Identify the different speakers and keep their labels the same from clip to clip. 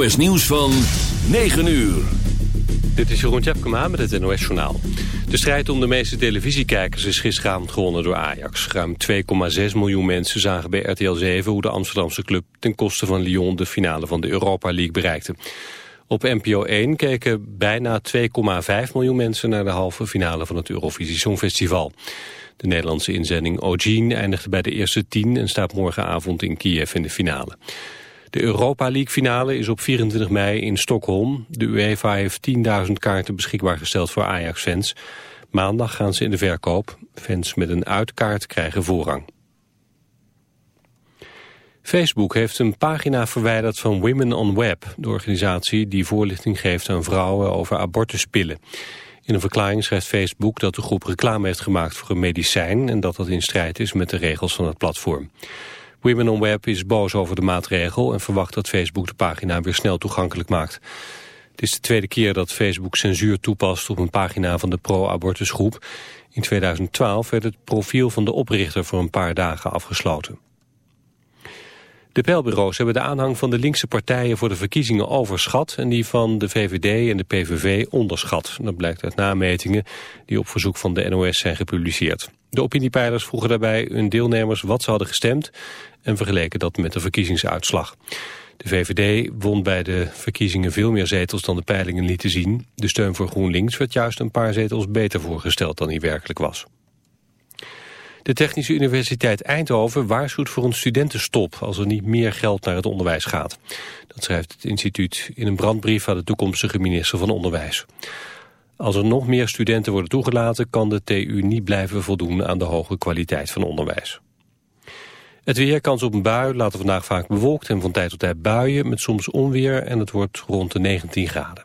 Speaker 1: NOS nieuws van 9 uur.
Speaker 2: Dit is Jeroen Tjepkema met het NOS Journaal. De strijd om de meeste televisiekijkers is gisteravond gewonnen door Ajax. Ruim 2,6 miljoen mensen zagen bij RTL 7 hoe de Amsterdamse club ten koste van Lyon de finale van de Europa League bereikte. Op NPO 1 keken bijna 2,5 miljoen mensen naar de halve finale van het Eurovisie Songfestival. De Nederlandse inzending Ogene eindigde bij de eerste tien en staat morgenavond in Kiev in de finale. De Europa League finale is op 24 mei in Stockholm. De UEFA heeft 10.000 kaarten beschikbaar gesteld voor Ajax-fans. Maandag gaan ze in de verkoop. Fans met een uitkaart krijgen voorrang. Facebook heeft een pagina verwijderd van Women on Web, de organisatie die voorlichting geeft aan vrouwen over abortuspillen. In een verklaring schrijft Facebook dat de groep reclame heeft gemaakt voor een medicijn en dat dat in strijd is met de regels van het platform. Women on Web is boos over de maatregel en verwacht dat Facebook de pagina weer snel toegankelijk maakt. Het is de tweede keer dat Facebook censuur toepast op een pagina van de pro-abortusgroep. In 2012 werd het profiel van de oprichter voor een paar dagen afgesloten. De peilbureaus hebben de aanhang van de linkse partijen voor de verkiezingen overschat en die van de VVD en de PVV onderschat. Dat blijkt uit nametingen die op verzoek van de NOS zijn gepubliceerd. De opiniepeilers vroegen daarbij hun deelnemers wat ze hadden gestemd en vergeleken dat met de verkiezingsuitslag. De VVD won bij de verkiezingen veel meer zetels dan de peilingen lieten zien. De steun voor GroenLinks werd juist een paar zetels beter voorgesteld dan die werkelijk was. De Technische Universiteit Eindhoven waarschuwt voor een studentenstop als er niet meer geld naar het onderwijs gaat. Dat schrijft het instituut in een brandbrief aan de toekomstige minister van Onderwijs. Als er nog meer studenten worden toegelaten kan de TU niet blijven voldoen aan de hoge kwaliteit van onderwijs. Het weer, kans op een bui, later vandaag vaak bewolkt en van tijd tot tijd buien met soms onweer en het wordt rond de 19 graden.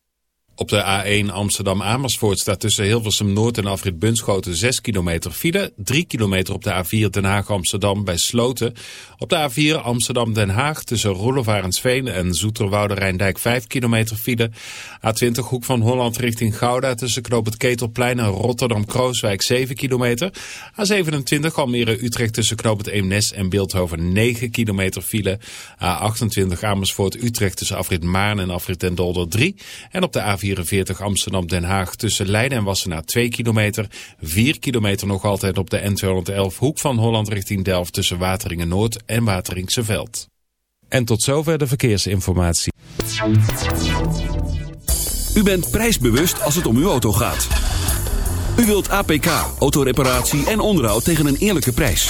Speaker 3: Op de A1 Amsterdam-Amersfoort staat tussen Hilversum Noord en Afrit Bunschoten 6 kilometer file. 3 kilometer op de A4 Den Haag-Amsterdam bij Sloten. Op de A4 Amsterdam-Den Haag tussen Roelofarensveen en Zoeterwoude Rijndijk 5 kilometer file. A20 Hoek van Holland richting Gouda tussen Knoop het Ketelplein en Rotterdam-Krooswijk 7 kilometer. A27 Almere-Utrecht tussen Knoop het Eemnes en Beeldhoven 9 kilometer file. A28 Amersfoort-Utrecht tussen Afrit Maarn en Afrit Den Dolder 3. En op de A4 44 Amsterdam-Den Haag tussen Leiden en Wassenaar 2 kilometer. 4 kilometer nog altijd op de N211 Hoek van Holland richting Delft tussen Wateringen Noord en Wateringse Veld. En tot zover de verkeersinformatie.
Speaker 1: U bent prijsbewust als het om uw auto gaat. U wilt APK, autoreparatie en onderhoud tegen een eerlijke prijs.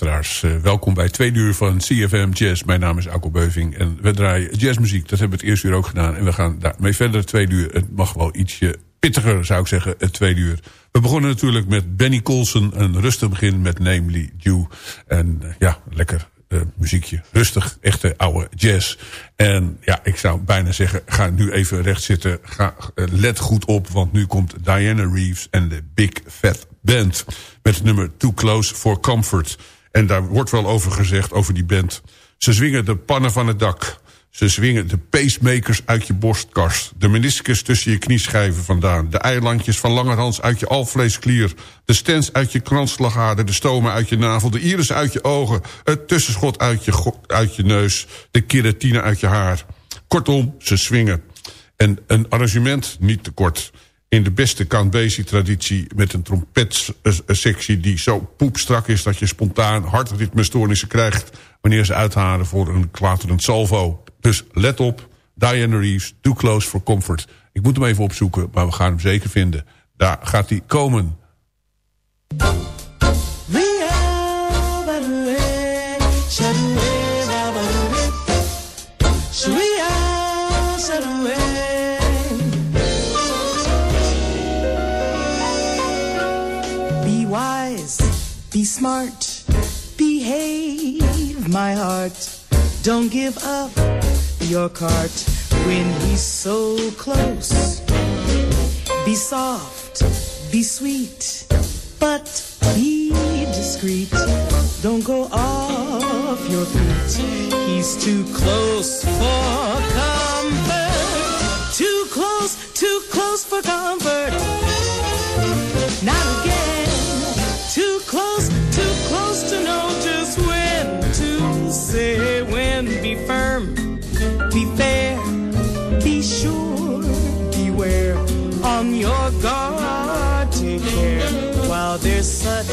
Speaker 4: Uh, welkom bij twee uur van CFM Jazz. Mijn naam is Akko Beuving en we draaien jazzmuziek. Dat hebben we het eerste uur ook gedaan. En we gaan daarmee verder, twee uur. Het mag wel ietsje pittiger, zou ik zeggen, het tweede uur. We begonnen natuurlijk met Benny Colson. Een rustig begin met Namely Dew. En uh, ja, lekker uh, muziekje. Rustig, echte oude jazz. En ja, ik zou bijna zeggen, ga nu even recht zitten. Ga, let goed op, want nu komt Diana Reeves en de Big Fat Band. Met nummer Too Close for Comfort. En daar wordt wel over gezegd, over die band. Ze zwingen de pannen van het dak. Ze zwingen de pacemakers uit je borstkast. De meniscus tussen je knieschijven vandaan. De eilandjes van langerhans uit je alvleesklier. De stens uit je kransslagader. De stomen uit je navel. De iris uit je ogen. Het tussenschot uit je, uit je neus. De keratine uit je haar. Kortom, ze swingen. En een arrangement niet te kort in de beste Count Basie-traditie... met een trompetsectie die zo poepstrak is... dat je spontaan hartritmestoornissen krijgt... wanneer ze uithalen voor een klaterend salvo. Dus let op, Diana Reeves, Too Close for Comfort. Ik moet hem even opzoeken, maar we gaan hem zeker vinden. Daar gaat hij komen.
Speaker 5: Be smart, behave, my heart. Don't give up your cart when he's so close. Be soft, be sweet, but be discreet. Don't go off your feet. He's too close for comfort. Too close, too close for comfort. On your guard, take care. While there's such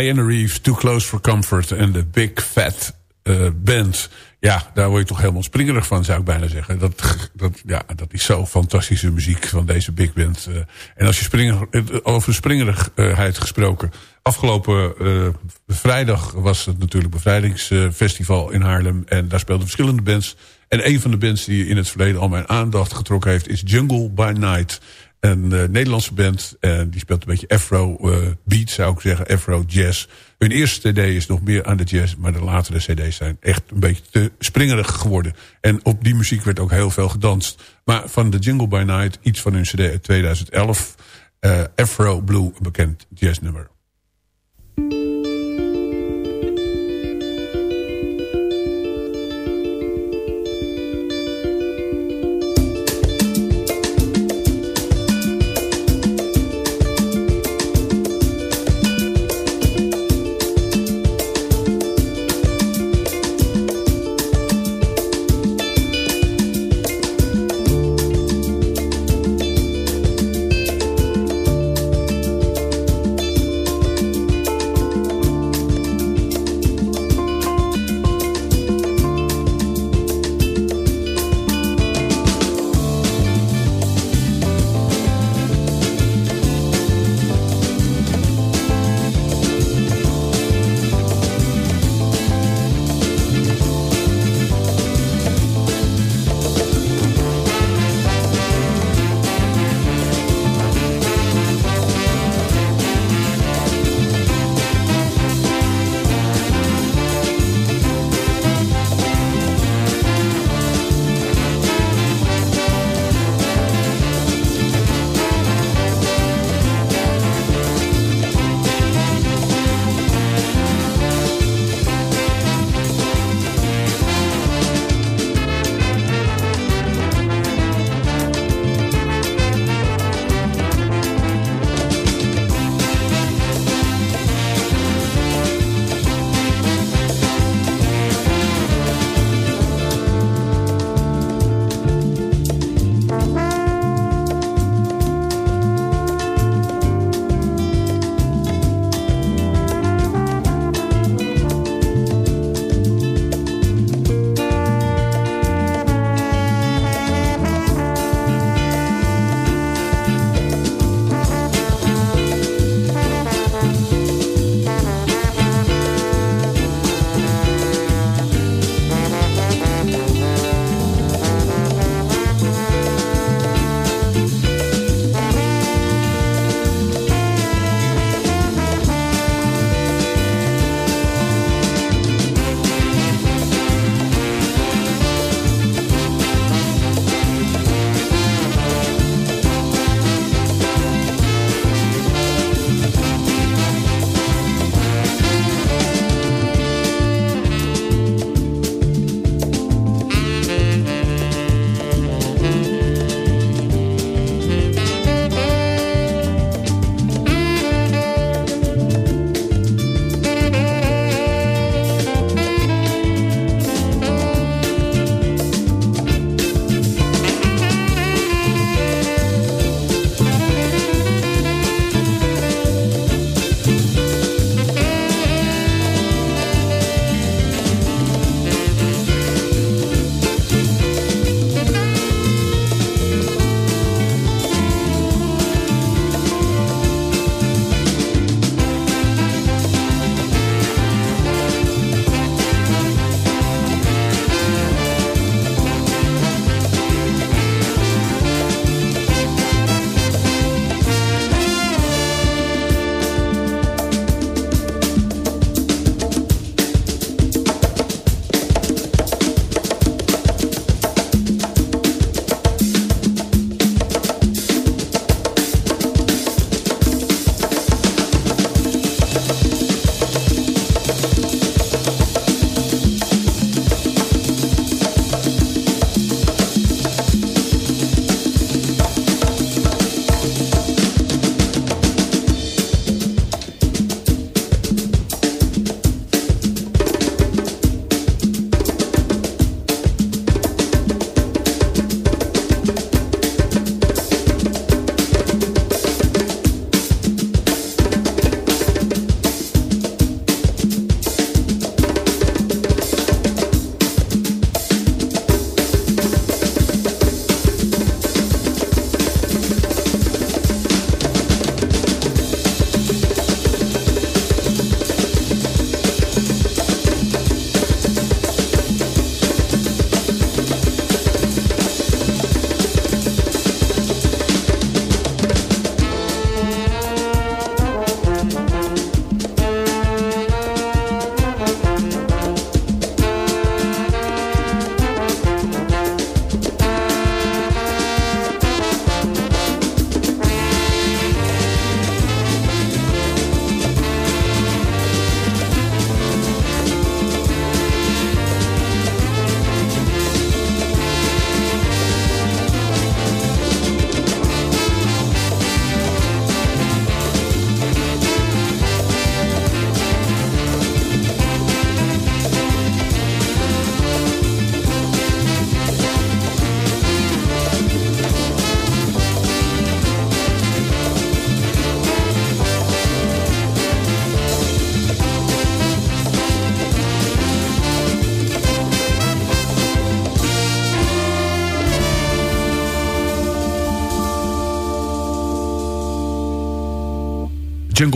Speaker 4: Diana Reeves, Too Close for Comfort en de Big Fat uh, Band. Ja, daar word je toch helemaal springerig van, zou ik bijna zeggen. Dat, dat, ja, dat is zo fantastische muziek van deze big band. Uh, en als je springer, over springerigheid gesproken. Afgelopen vrijdag was het natuurlijk bevrijdingsfestival in Haarlem. En daar speelden verschillende bands. En een van de bands die in het verleden al mijn aandacht getrokken heeft... is Jungle by Night. Een uh, Nederlandse band. En die speelt een beetje afro uh, beat, zou ik zeggen. Afro jazz. Hun eerste cd is nog meer aan de jazz. Maar de latere cd's zijn echt een beetje te springerig geworden. En op die muziek werd ook heel veel gedanst. Maar van de Jungle by Night, iets van hun cd uit 2011. Uh, afro Blue, een bekend jazznummer.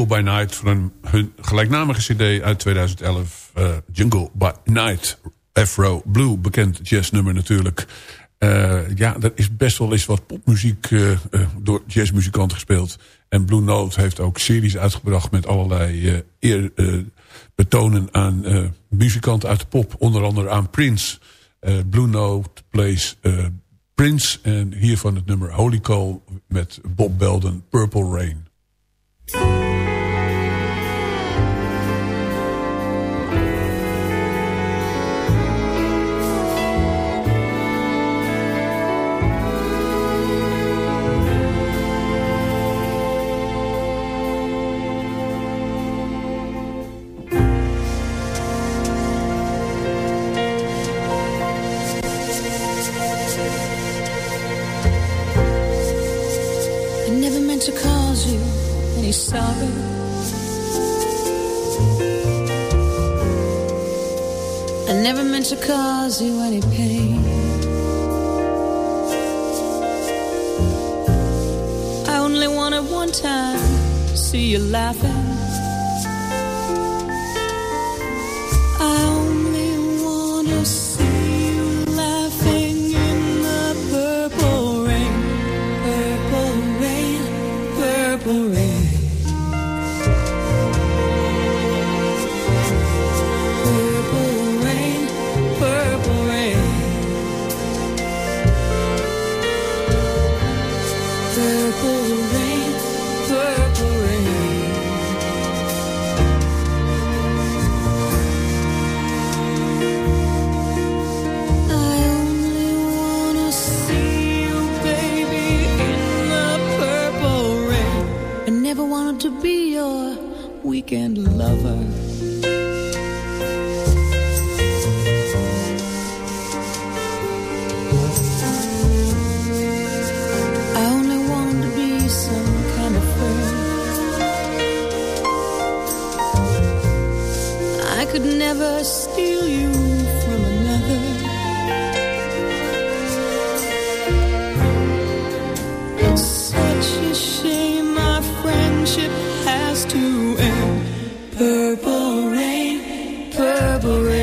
Speaker 4: Jungle by Night van hun gelijknamige cd uit 2011. Uh, Jungle by Night, Afro Blue, bekend jazznummer natuurlijk. Uh, ja, er is best wel eens wat popmuziek uh, door jazzmuzikanten gespeeld. En Blue Note heeft ook series uitgebracht met allerlei eer, betonen aan muzikanten uit de pop. Onder andere aan Prince. Blue Note plays Prince. En hiervan het nummer Holy Call met Bob Belden, Purple Rain.
Speaker 6: Cause you any pain. I only wanted one time to see you laughing. purple rain, purple rain.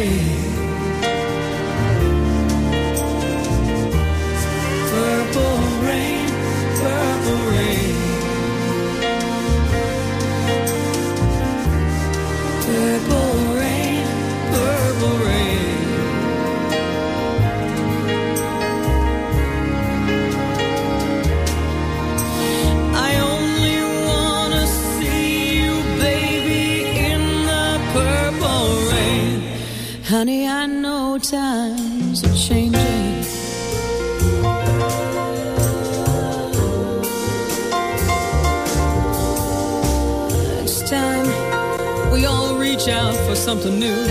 Speaker 6: something new.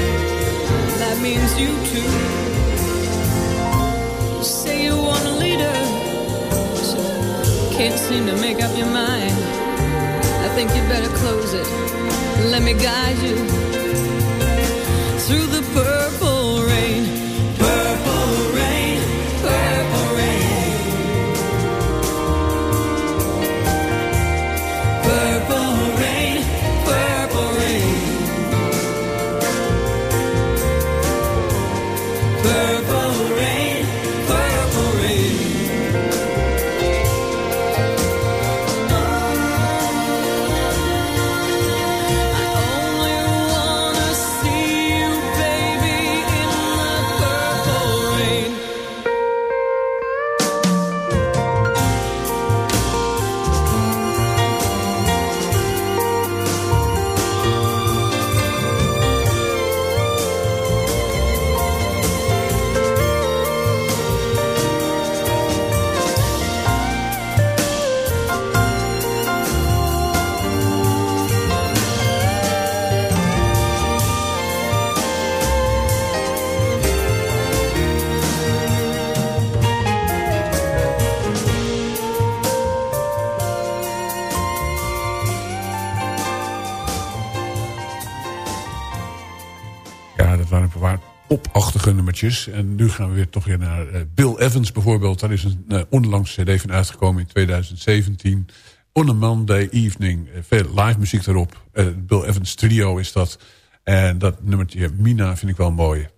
Speaker 6: That means you too. You say you want a leader, so can't seem to make up your mind. I think you better close it. Let me guide you through the pearl. En nu gaan we weer toch weer naar uh, Bill Evans bijvoorbeeld. Daar is een uh, onlangs cd van uitgekomen in 2017. On a Monday Evening. Eh, Veel live muziek erop. Eh, Bill Evans Trio is dat. En dat nummertje Mina vind ik wel mooi.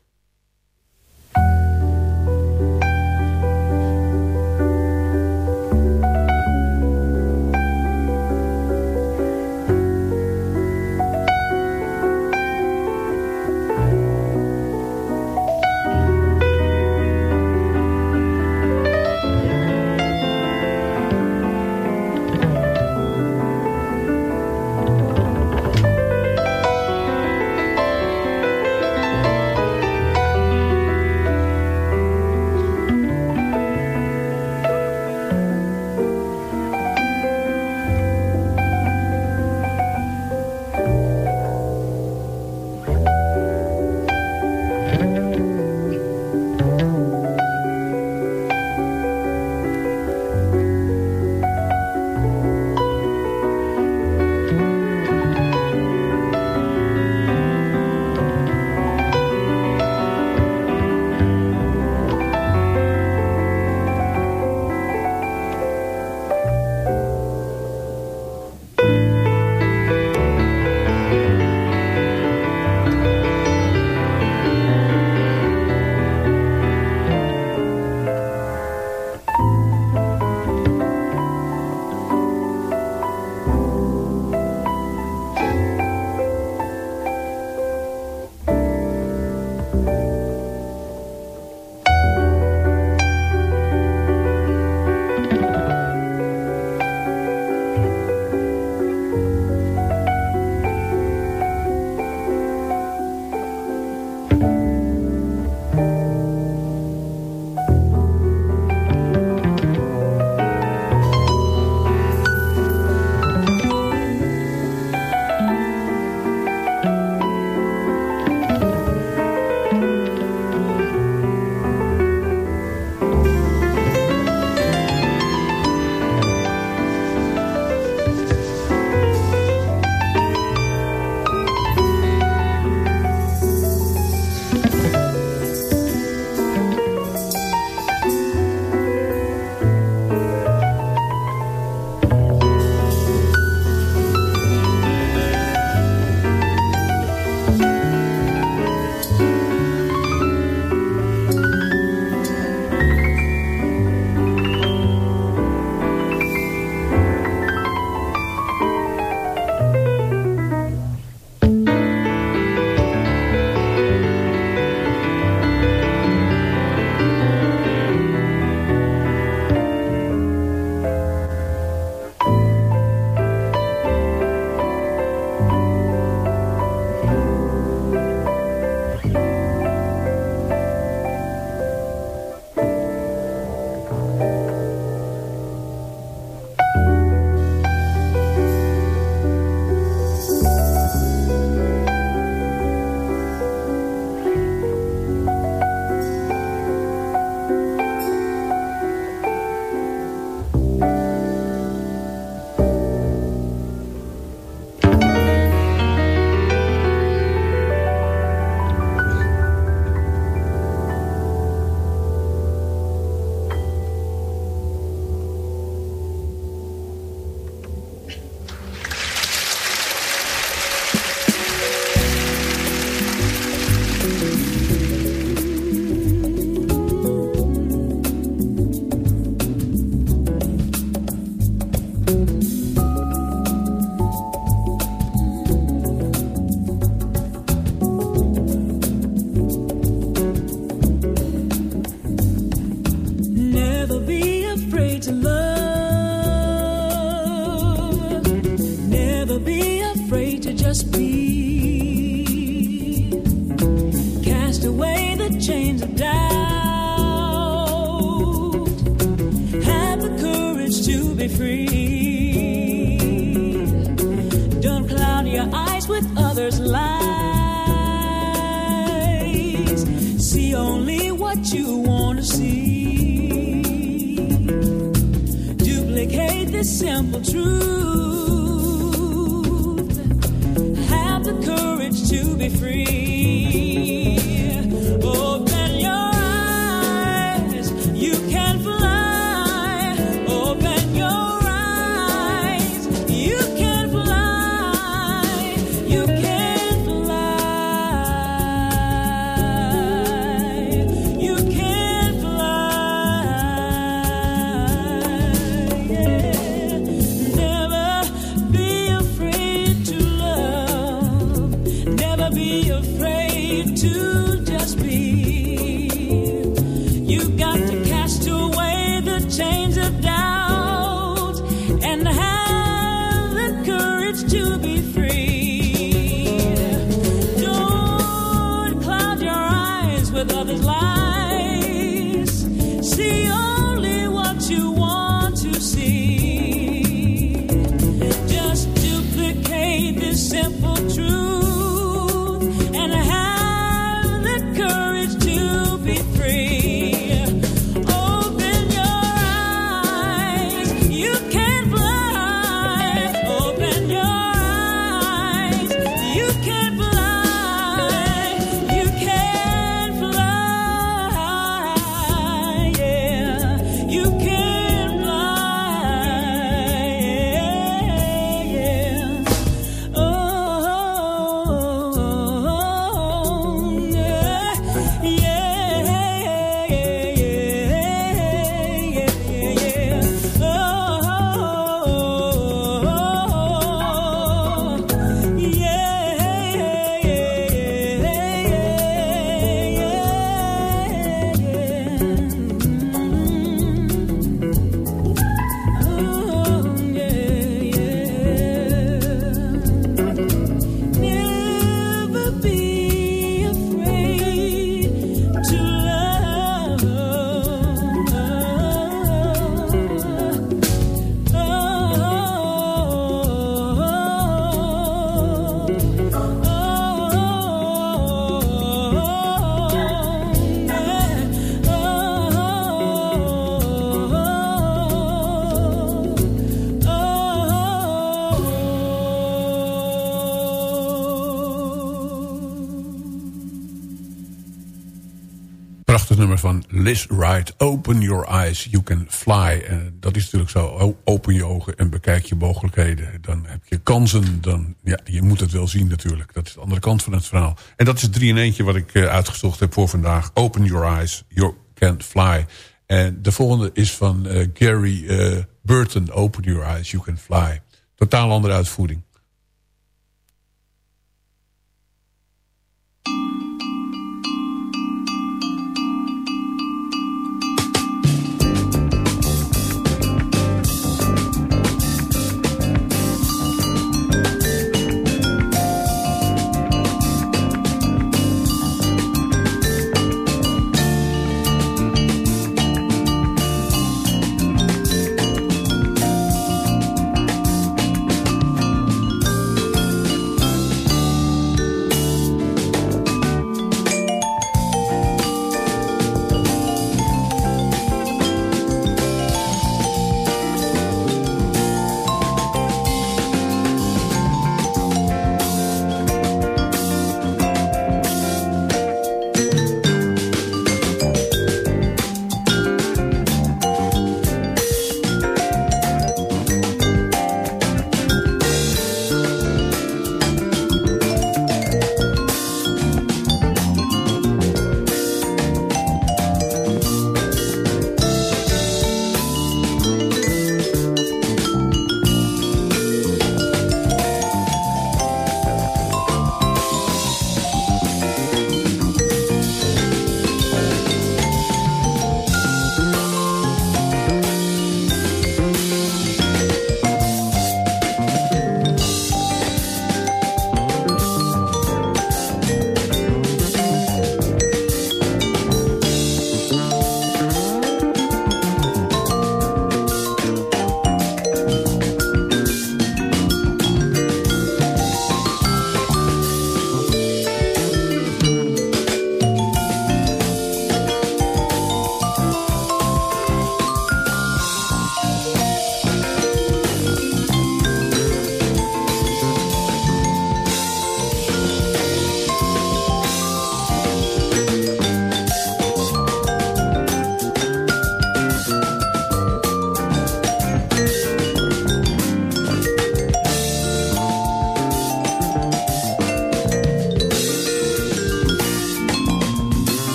Speaker 4: Van Liz Wright. Open your eyes, you can fly. En dat is natuurlijk zo. Open je ogen en bekijk je mogelijkheden. Dan heb je kansen. Dan, ja, je moet het wel zien natuurlijk. Dat is de andere kant van het verhaal. En dat is het drie in eentje wat ik eh, uitgezocht heb voor vandaag. Open your eyes, you can fly. En de volgende is van eh, Gary eh, Burton. Open your eyes, you can fly. Totaal andere uitvoering.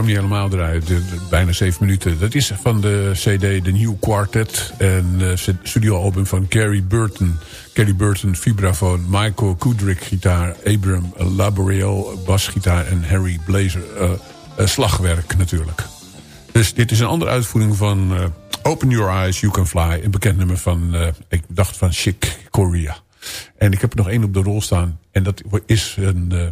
Speaker 4: Kan niet helemaal draaien. Bijna zeven minuten. Dat is van de CD The New Quartet. En uh, studioalbum van Gary Burton. Gary Burton, vibrafoon. Michael Kudrick, gitaar. Abram Laboreal, basgitaar. En Harry Blazer, eh, eh, slagwerk natuurlijk. Dus dit is een andere uitvoering van eh, Open Your Eyes, You Can Fly. Een bekend nummer van, eh, ik dacht van Chic Korea. En ik heb er nog één op de rol staan. En dat is een, eh,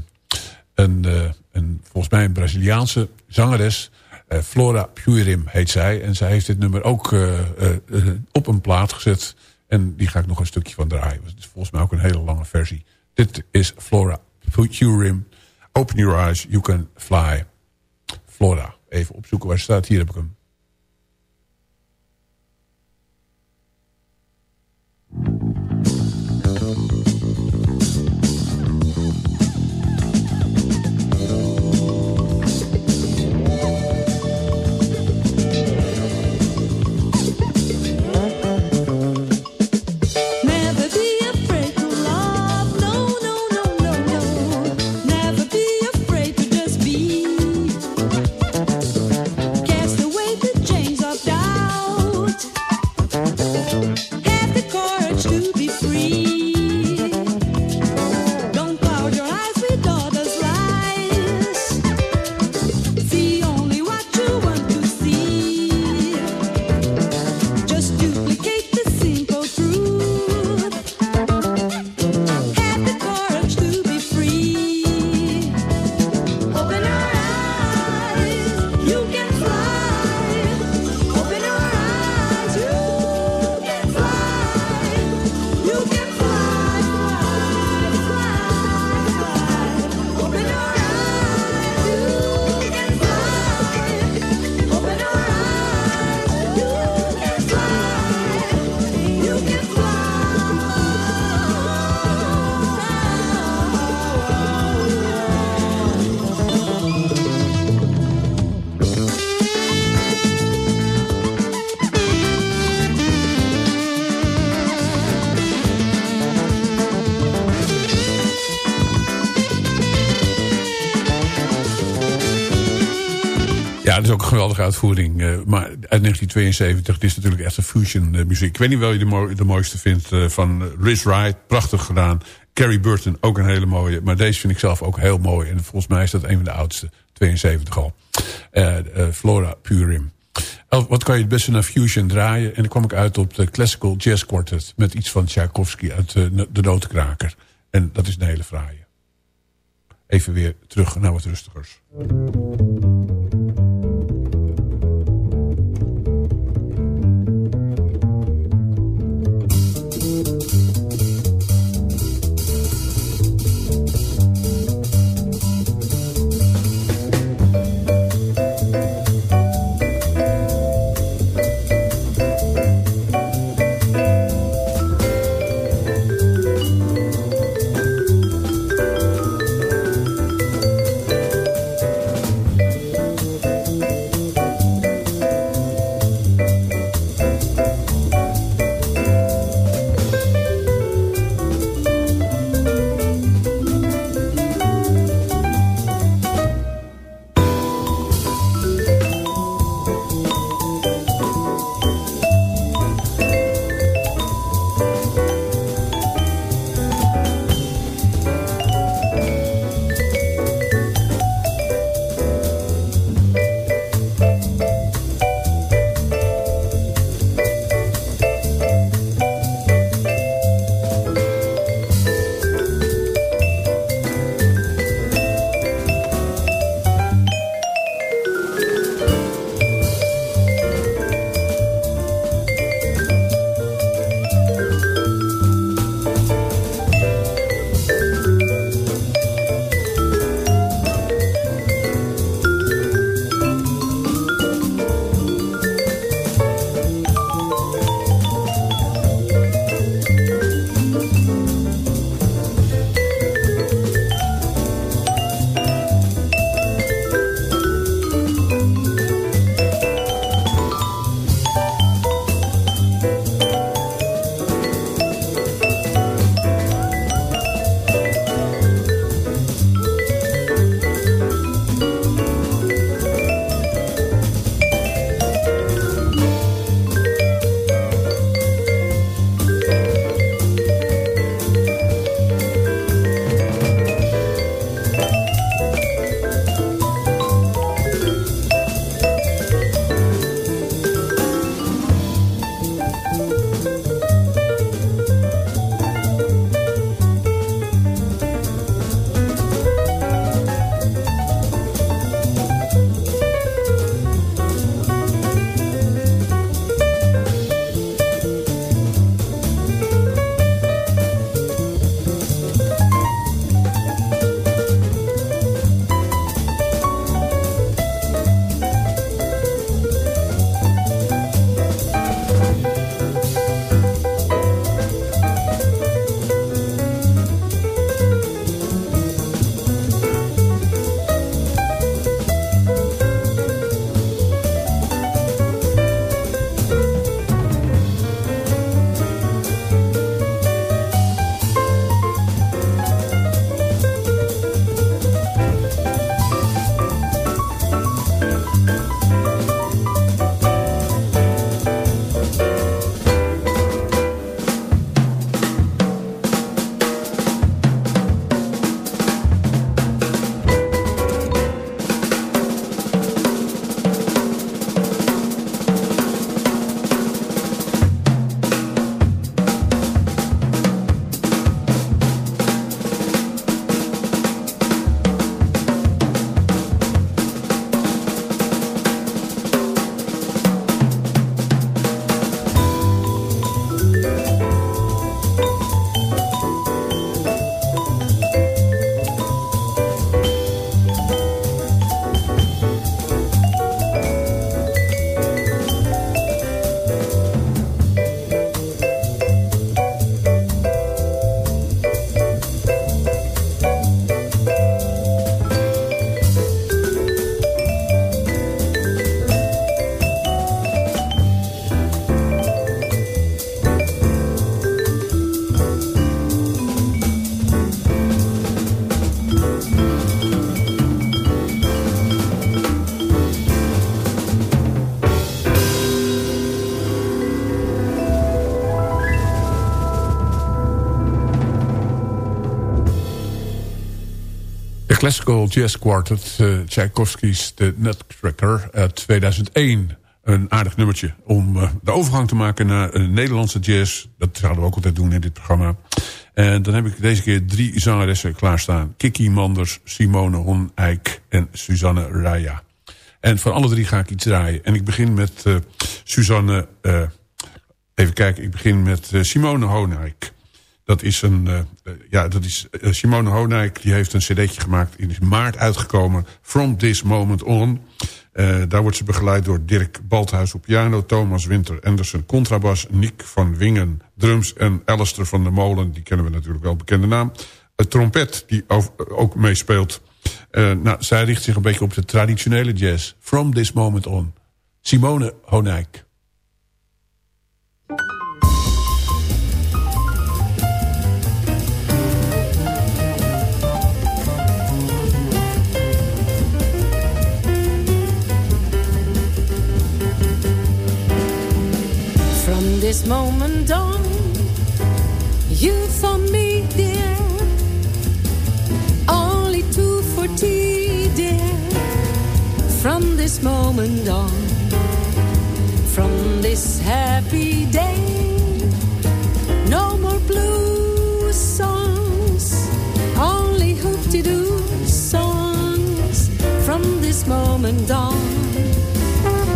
Speaker 4: een, eh, een volgens mij een Braziliaanse zangeres. Eh, Flora Purim heet zij. En zij heeft dit nummer ook eh, op een plaat gezet. En die ga ik nog een stukje van draaien. Het is volgens mij ook een hele lange versie. Dit is Flora Purim. Open Your Eyes, You Can Fly. Flora. Even opzoeken waar ze staat. Hier heb ik hem. Uitvoering. eh, maar uit 1972, het is natuurlijk echt een fusion eh, muziek. Ik weet niet wel je de, de mooiste vindt eh, van Riz Wright. Prachtig gedaan. Carrie Burton, ook een hele mooie. Maar deze vind ik zelf ook heel mooi. En volgens mij is dat een van de oudste. 72 al. Flora Purim. Wat kan je het beste naar fusion draaien? En dan kwam ik uit op de Classical Jazz Quartet. Met iets van Tchaikovsky uit de Notenkraker. En dat is een hele fraaie. Even weer terug naar wat rustigers. Classical Jazz Quartet, uh, Tchaikovsky's The Nutcracker uit 2001. Een aardig nummertje om uh, de overgang te maken naar een Nederlandse jazz. Dat zouden we ook altijd doen in dit programma. En dan heb ik deze keer drie zangeressen klaarstaan. Kiki Manders, Simone Honeijk en Suzanne Raya. En van alle drie ga ik iets draaien. En ik begin met Suzanne... even kijken, ik begin met Simone Honeijk. Dat is een, uh, ja, dat is uh, Simone Honijk, die heeft een cd'tje gemaakt. In maart uitgekomen, From This Moment On. Daar wordt ze begeleid door Dirk Balthuis op piano... Thomas Winter Anderson contrabas... Nick van Wingen drums en Alistair van der Molen... die kennen we natuurlijk wel, bekende naam. Een trompet die ook meespeelt. nou, zij richt zich een beetje op de traditionele jazz. From This Moment On. Simone Honijk.
Speaker 6: This moment on, you for me, dear, only two for tea, dear. From this moment on, from this happy day, no more blue songs, only hoop-de-doo songs. From this moment on,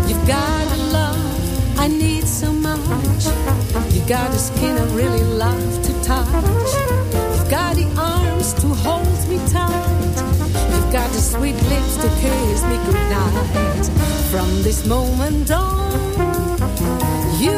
Speaker 6: you've got a love I need so much. You got a skin I really love to touch. You've got the arms to hold me tight. You've got the sweet lips to kiss me goodnight. From this moment on, you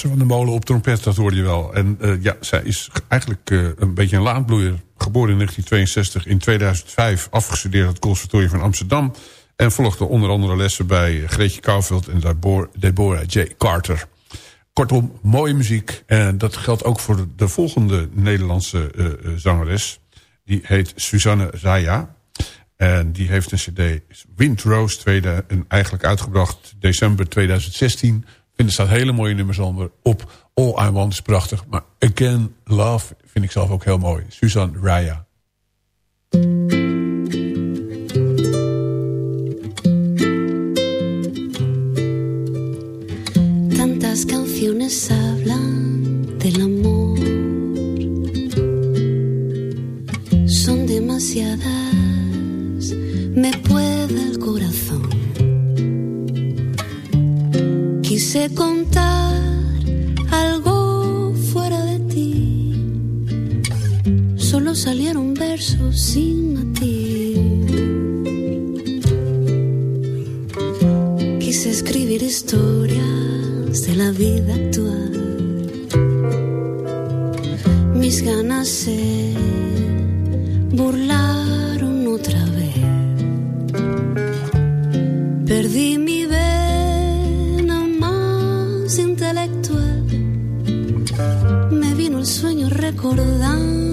Speaker 4: van de Molen op trompet, dat hoorde je wel. En eh, ja, zij is eigenlijk eh, een beetje een laadbloeier. Geboren in 1962, in 2005 afgestudeerd het conservatorium van Amsterdam. En volgde onder andere lessen bij Greetje Kouwveld en Deborah- J. Carter. Kortom, mooie muziek. En dat geldt ook voor de, de volgende Nederlandse eh, eh, zangeres. Die heet Suzanne Zaya. En die heeft een cd, Windrose, tweede, en eigenlijk uitgebracht december 2016. En er staat hele mooie nummers onder. Op All I Want is prachtig. Maar Again Love vind ik zelf ook heel mooi. Susan Raya.
Speaker 7: Tantas canciones Quise contar algo fuera de ti, solo salieron versos sin ti. Quise escribir historias de la vida actual. Mis ganas se burlaron otra vez. recordando.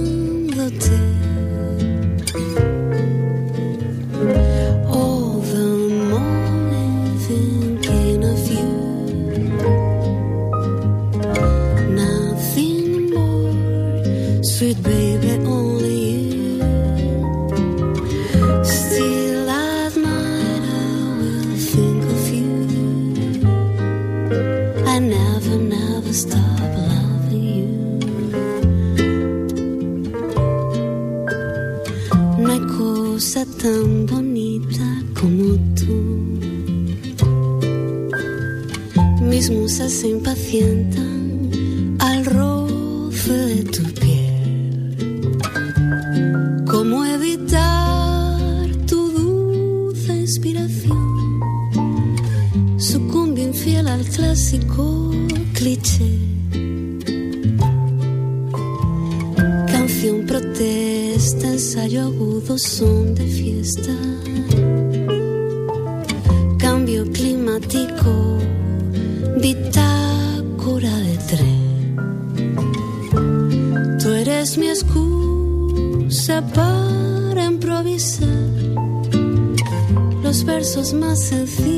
Speaker 7: Cosa tan bonita como tú. Mis musas se impacientan al roce de tu piel. ¿Cómo evitar tu dulce inspiración? Sucumbe infiel al clásico cliché. Canción protesta, ensayo agudo, son de fiesta. Cambio climático, bitácora de tren. Tú eres mi excusa para improvisar los versos más sencillos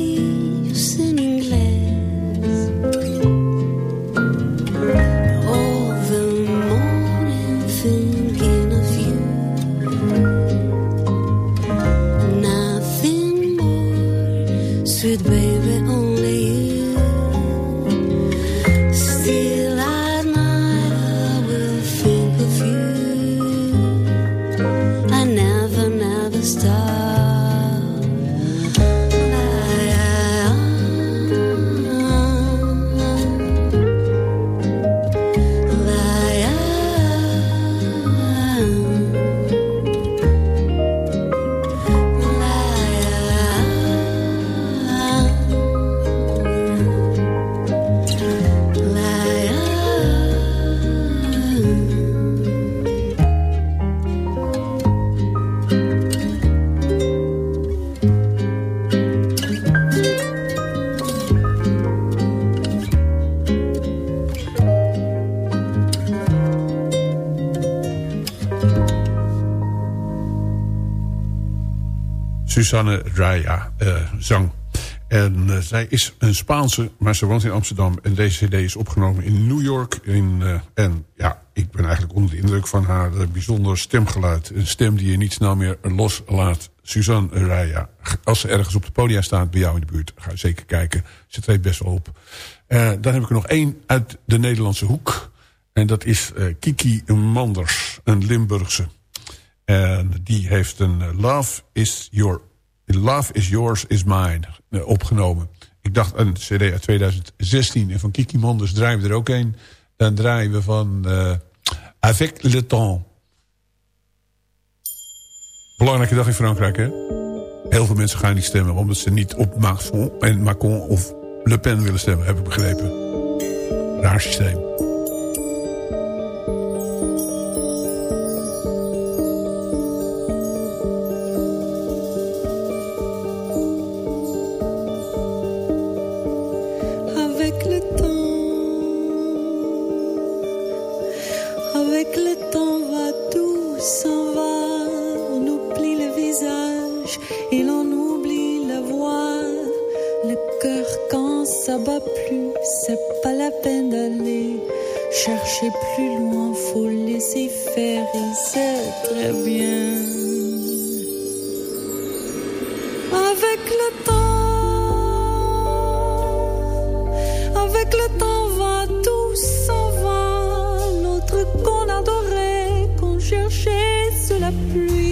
Speaker 4: Susanne Raya eh, zang. En eh, zij is een Spaanse, maar ze woont in Amsterdam. En deze cd is opgenomen in New York. In, eh, en ja, ik ben eigenlijk onder de indruk van haar bijzonder stemgeluid. Een stem die je niet snel meer loslaat. Suzanne Raya. Als ze ergens op de podia staat bij jou in de buurt, ga zeker kijken. Ze treedt best wel op. Dan heb ik er nog één uit de Nederlandse hoek. En dat is Kiki Manders, een Limburgse. En die heeft een Love is Your Love is Yours is Mine eh, opgenomen. Ik dacht een cd uit 2016. En van Kiki Manders draaien we er ook een. Dan draaien we van eh, Avec le temps. Belangrijke dag in Frankrijk, hè? Heel veel mensen gaan niet stemmen... omdat ze niet op Macron, en Macron of Le Pen willen stemmen, heb ik begrepen. Raar systeem.
Speaker 6: la pluie.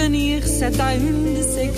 Speaker 6: Souvenirs, c'est à une de ces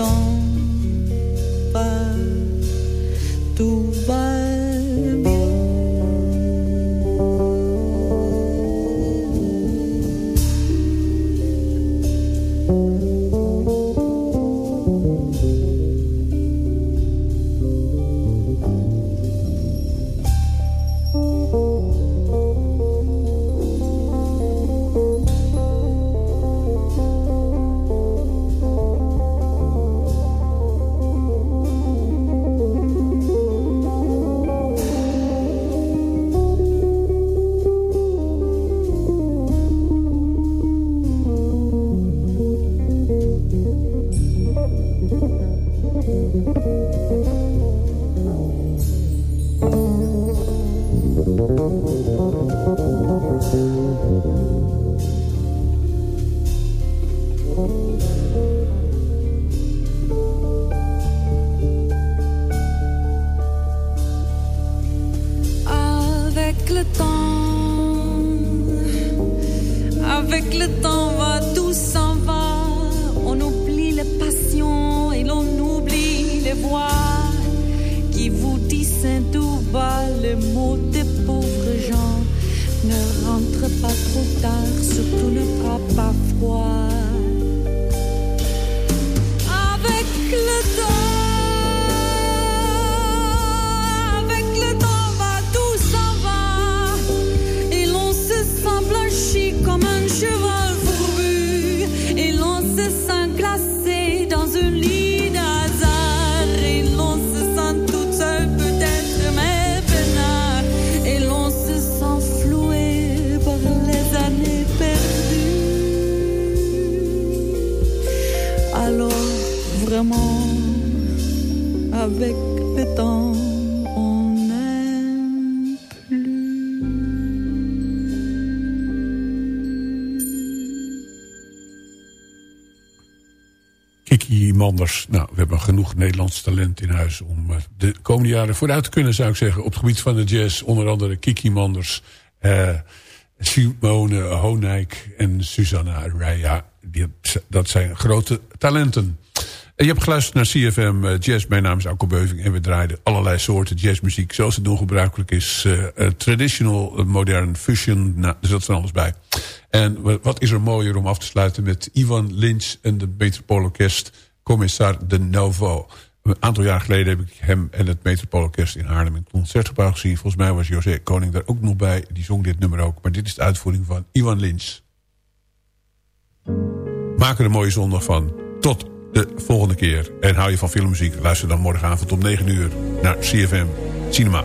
Speaker 6: temps
Speaker 4: Kiki Manders. Nou, we hebben genoeg Nederlands talent in huis... om eh, de komende jaren vooruit te kunnen, zou ik zeggen. Op het gebied van de jazz, onder andere Kiki Manders... eh, Simone Honijk en Susanna Raya. Die, dat zijn grote talenten. Je hebt geluisterd naar CFM eh, Jazz. Mijn naam is Alko Beuving. En we draaiden allerlei soorten jazzmuziek. Zoals het doen gebruikelijk is. eh, eh, traditional, modern, fusion. Nou, er zat van alles bij. En wa- wat is er mooier om af te sluiten met Ivan Lynch en de Metropoolorkest. Commissar de Novo. Een aantal jaar geleden heb ik hem en het Metropoolorkest in Haarlem in het concertgebouw gezien. Volgens mij was José Koning daar ook nog bij. Die zong dit nummer ook. Maar dit is de uitvoering van Ivan Lynch. Maak er een mooie zondag van. Tot de volgende keer. En hou je van filmmuziek? Luister dan morgenavond om 9 uur naar CFM Cinema.